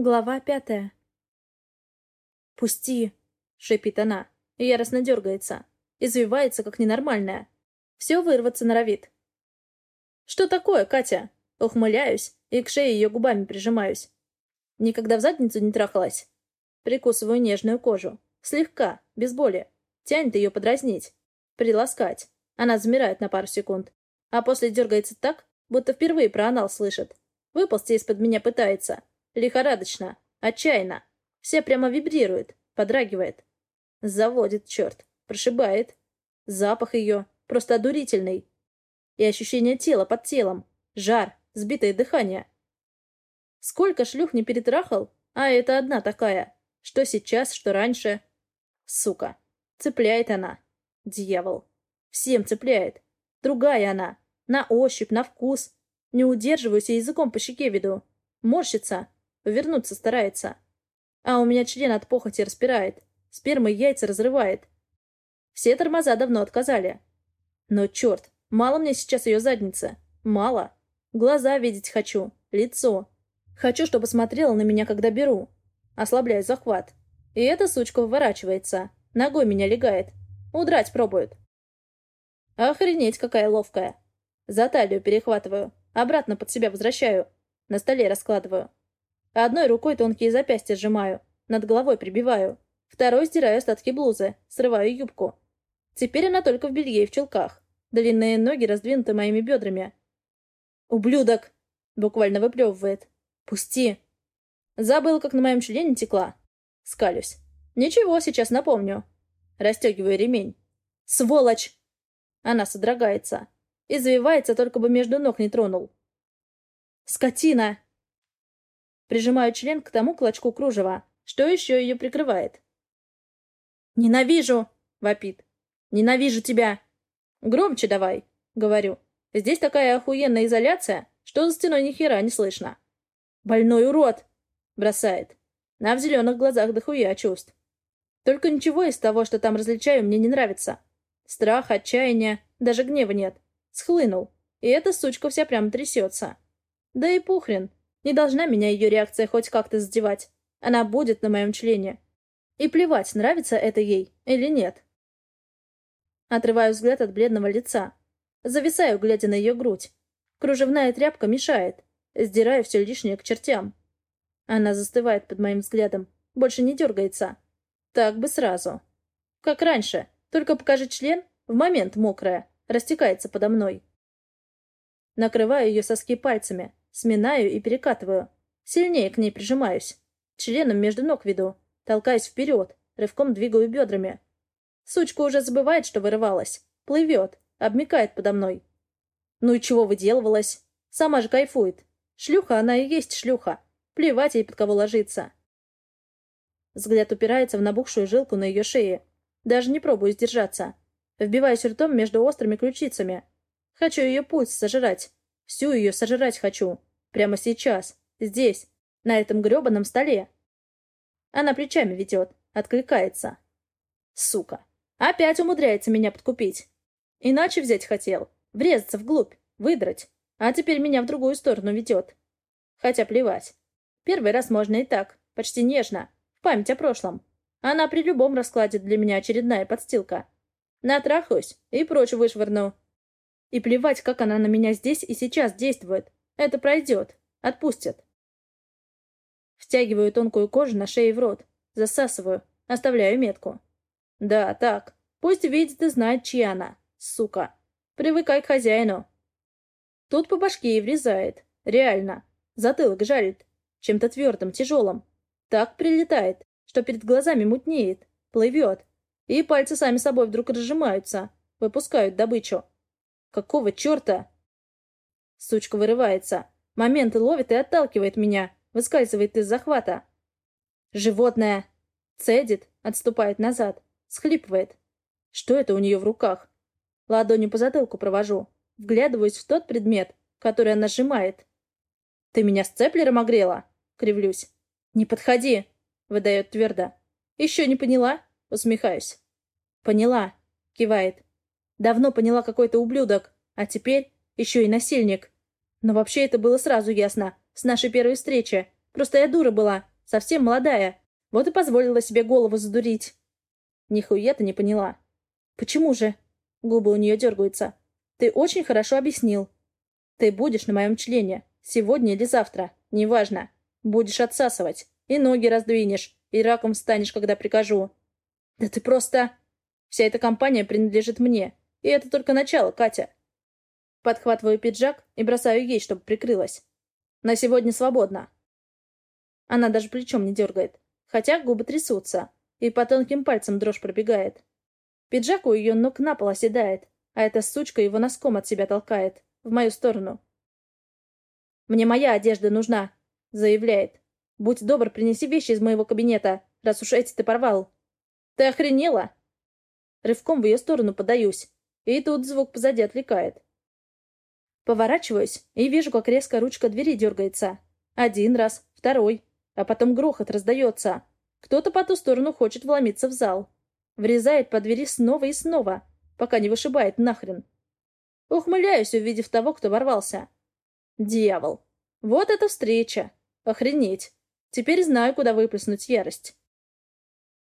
Глава пятая. «Пусти!» — шипит она. Яростно дергается. Извивается, как ненормальная. Все вырваться норовит. «Что такое, Катя?» Ухмыляюсь и к шее ее губами прижимаюсь. Никогда в задницу не трахалась. Прикусываю нежную кожу. Слегка, без боли. Тянет ее подразнить. Приласкать. Она замирает на пару секунд. А после дергается так, будто впервые про анал слышит. Выползти из-под меня пытается. Лихорадочно. Отчаянно. Все прямо вибрирует. Подрагивает. Заводит, черт. Прошибает. Запах ее. Просто одурительный. И ощущение тела под телом. Жар. Сбитое дыхание. Сколько шлюх не перетрахал, а это одна такая. Что сейчас, что раньше. Сука. Цепляет она. Дьявол. Всем цепляет. Другая она. На ощупь, на вкус. Не удерживаюсь и языком по щеке веду. Морщится. Вернуться старается. А у меня член от похоти распирает. Спермой яйца разрывает. Все тормоза давно отказали. Но черт, мало мне сейчас ее задница. Мало. Глаза видеть хочу. Лицо. Хочу, чтобы смотрела на меня, когда беру. Ослабляю захват. И эта сучка выворачивается. Ногой меня легает. Удрать пробует. Охренеть, какая ловкая. За талию перехватываю. Обратно под себя возвращаю. На столе раскладываю. Одной рукой тонкие запястья сжимаю. Над головой прибиваю. Второй стираю остатки блузы. Срываю юбку. Теперь она только в белье и в чулках. Длинные ноги раздвинуты моими бедрами. «Ублюдок!» — буквально выплевывает. «Пусти!» Забыл, как на моем члене текла. Скалюсь. «Ничего, сейчас напомню». Растегиваю ремень. «Сволочь!» Она содрогается. И завивается, только бы между ног не тронул. «Скотина!» Прижимаю член к тому клочку кружева, что еще ее прикрывает. «Ненавижу!» — вопит. «Ненавижу тебя!» «Громче давай!» — говорю. «Здесь такая охуенная изоляция, что за стеной ни хера не слышно». «Больной урод!» — бросает. На в зеленых глазах дохуя чувств. Только ничего из того, что там различаю, мне не нравится. Страх, отчаяние, даже гнева нет. Схлынул. И эта сучка вся прям трясется. Да и пухрен. Не должна меня ее реакция хоть как-то задевать. Она будет на моем члене. И плевать, нравится это ей или нет. Отрываю взгляд от бледного лица. Зависаю, глядя на ее грудь. Кружевная тряпка мешает. Сдираю все лишнее к чертям. Она застывает под моим взглядом. Больше не дергается. Так бы сразу. Как раньше. Только покажи член, в момент мокрая, растекается подо мной. Накрываю ее соски пальцами. Сминаю и перекатываю. Сильнее к ней прижимаюсь. Членом между ног веду. Толкаюсь вперед. Рывком двигаю бедрами. Сучка уже забывает, что вырывалась. Плывет. Обмикает подо мной. Ну и чего выделывалась? Сама же кайфует. Шлюха она и есть шлюха. Плевать ей, под кого ложиться. Взгляд упирается в набухшую жилку на ее шее. Даже не пробую сдержаться. Вбиваюсь ртом между острыми ключицами. Хочу ее пульс сожрать. Всю ее сожрать хочу. Прямо сейчас. Здесь. На этом гребаном столе. Она плечами ведет. Откликается. Сука. Опять умудряется меня подкупить. Иначе взять хотел. Врезаться вглубь. Выдрать. А теперь меня в другую сторону ведет. Хотя плевать. Первый раз можно и так. Почти нежно. В память о прошлом. Она при любом раскладе для меня очередная подстилка. Натрахаюсь и прочь вышвырну. И плевать, как она на меня здесь и сейчас действует. Это пройдет. Отпустят. Втягиваю тонкую кожу на шее в рот. Засасываю. Оставляю метку. Да, так. Пусть видит и знает, чья она. Сука. Привыкай к хозяину. Тут по башке и врезает. Реально. Затылок жарит. Чем-то твердым, тяжелым. Так прилетает, что перед глазами мутнеет. Плывет. И пальцы сами собой вдруг разжимаются. Выпускают добычу. Какого черта? Сучка вырывается. Момент ловит и отталкивает меня. Выскальзывает из захвата. Животное. Цедит, отступает назад. Схлипывает. Что это у нее в руках? Ладонью по затылку провожу. Вглядываюсь в тот предмет, который она сжимает. «Ты меня с цеплером огрела?» — кривлюсь. «Не подходи!» — выдает твердо. «Еще не поняла?» — усмехаюсь. «Поняла», — кивает. Давно поняла какой-то ублюдок, а теперь еще и насильник. Но вообще это было сразу ясно, с нашей первой встречи. Просто я дура была, совсем молодая. Вот и позволила себе голову задурить. Нихуя ты не поняла. Почему же? Губы у нее дергаются. Ты очень хорошо объяснил. Ты будешь на моем члене. Сегодня или завтра. Неважно. Будешь отсасывать. И ноги раздвинешь. И раком станешь, когда прикажу. Да ты просто... Вся эта компания принадлежит мне. И это только начало, Катя. Подхватываю пиджак и бросаю ей, чтобы прикрылась. На сегодня свободно. Она даже плечом не дергает. Хотя губы трясутся. И по тонким пальцам дрожь пробегает. Пиджак у ее ног на пол оседает, а эта сучка его носком от себя толкает. В мою сторону. «Мне моя одежда нужна», — заявляет. «Будь добр, принеси вещи из моего кабинета, раз уж эти ты порвал». «Ты охренела?» Рывком в ее сторону подаюсь. И тут звук позади отвлекает. Поворачиваюсь и вижу, как резко ручка двери дергается. Один раз, второй, а потом грохот раздается. Кто-то по ту сторону хочет вломиться в зал. Врезает по двери снова и снова, пока не вышибает нахрен. Ухмыляюсь, увидев того, кто ворвался. Дьявол. Вот это встреча. Охренеть. Теперь знаю, куда выплеснуть ярость.